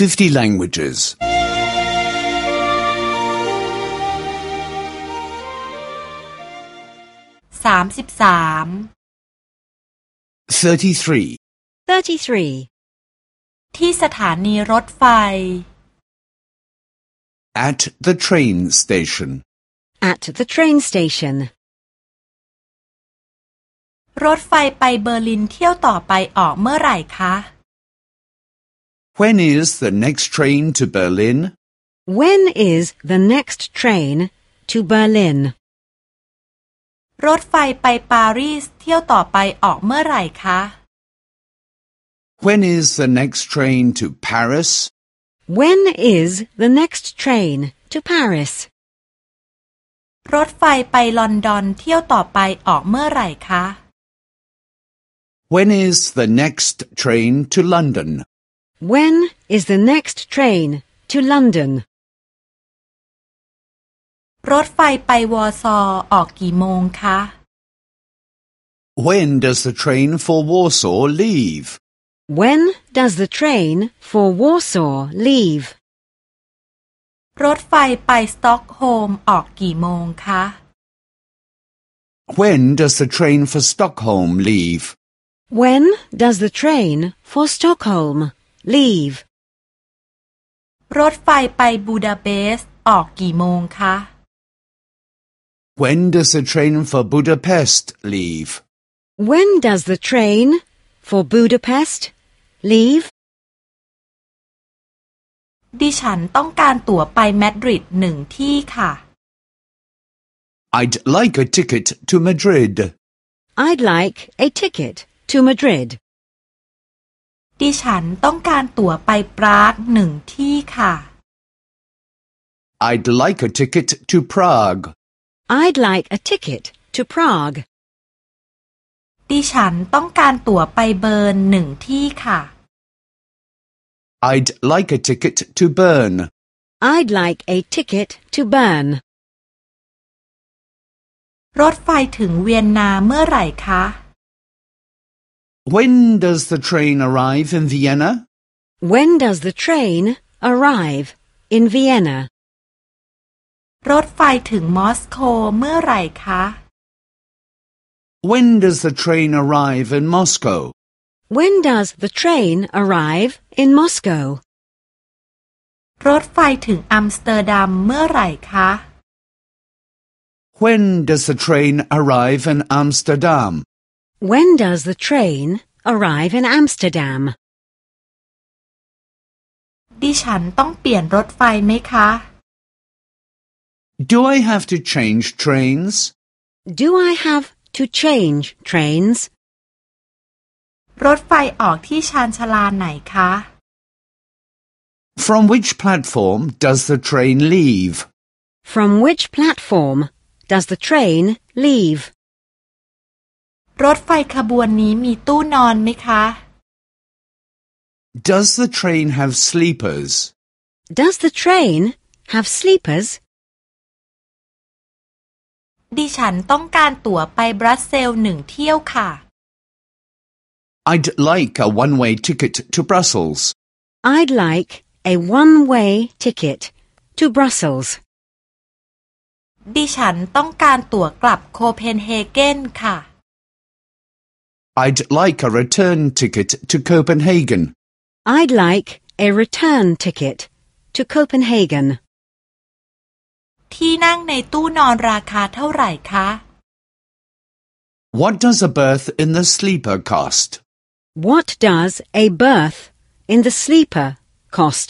50 languages. สามสิบสาม 33. 33. ที่สถานีรถไฟ At the train station. At the train station. รถไฟไปเบอร์ลินเที่ยวต่อไปออกเมื่อไหร่คะ When is the next train to Berlin? When is the next train to Berlin? รถไฟไปปารีสเที่ยวต่อไปออกเมื่อไหร่คะ When is the next train to Paris? When is the next train to Paris? รถไฟไปลอนดอนเที่ยวต่อไปออกเมื่อไหร่คะ When is the next train to London? When is the next train to London? รถไฟไปวอร์ซอออกกี่โมงคะ When does the train for Warsaw leave? When does the train for Warsaw leave? รถไฟไปสต็อกโฮล์มออกกี่โมงคะ When does the train for Stockholm leave? When does the train for Stockholm leave? รถไฟไปบูดาเปสต์ออกกี่โมงคะ When does the train for Budapest leave? When does the train for Budapest leave? ดิฉันต้องการตั๋วไปมาดริดหนึ่งที่ค่ะ I'd like a ticket to Madrid. I'd like a ticket to Madrid. ดิฉันต้องการตั๋วไปปรากหนึ่งที่ค่ะ I'd like a ticket to Prague. I'd like a ticket to Prague. ดิฉันต้องการตั๋วไปเบิร์นหนึ่งที่ค่ะ I'd like a ticket to Bern. I'd like a ticket to Bern. รถไฟถึงเวียนนาเมื่อไหร่คะ When does the train arrive in Vienna? When does the train arrive in Vienna? รถไฟถึงมอสโกเมื่อไหร่คะ When does the train arrive in Moscow? When does the train arrive in Moscow? รถไฟถึงอัมสเตอร์ดัมเมื่อไหร่คะ When does the train arrive in Amsterdam? When does the train arrive in Amsterdam? ดิฉันต้องเปลี่ยนรถไฟไหมคะ Do I have to change trains? Do I have to change trains? รถไฟออกที่ชานชาลาไหนคะ From which platform does the train leave? From which platform does the train leave? รถไฟขบวนนี้มีตู้นอนไหมคะ Does the train have sleepers? Does the train have sleepers? ดิฉันต้องการตั๋วไปบรัสเซลส์หนึ่งเที่ยวค่ะ I'd like a one-way ticket to Brussels. I'd like a one-way ticket to Brussels. ดิฉันต้องการตั๋วกลับโคเพนเฮเกนค่ะ I'd like a return ticket to Copenhagen. I'd like a return ticket to Copenhagen. ที่นั่งในตู้นอนราคาเท่าไหร่คะ What does a berth in the sleeper cost? What does a berth in the sleeper cost?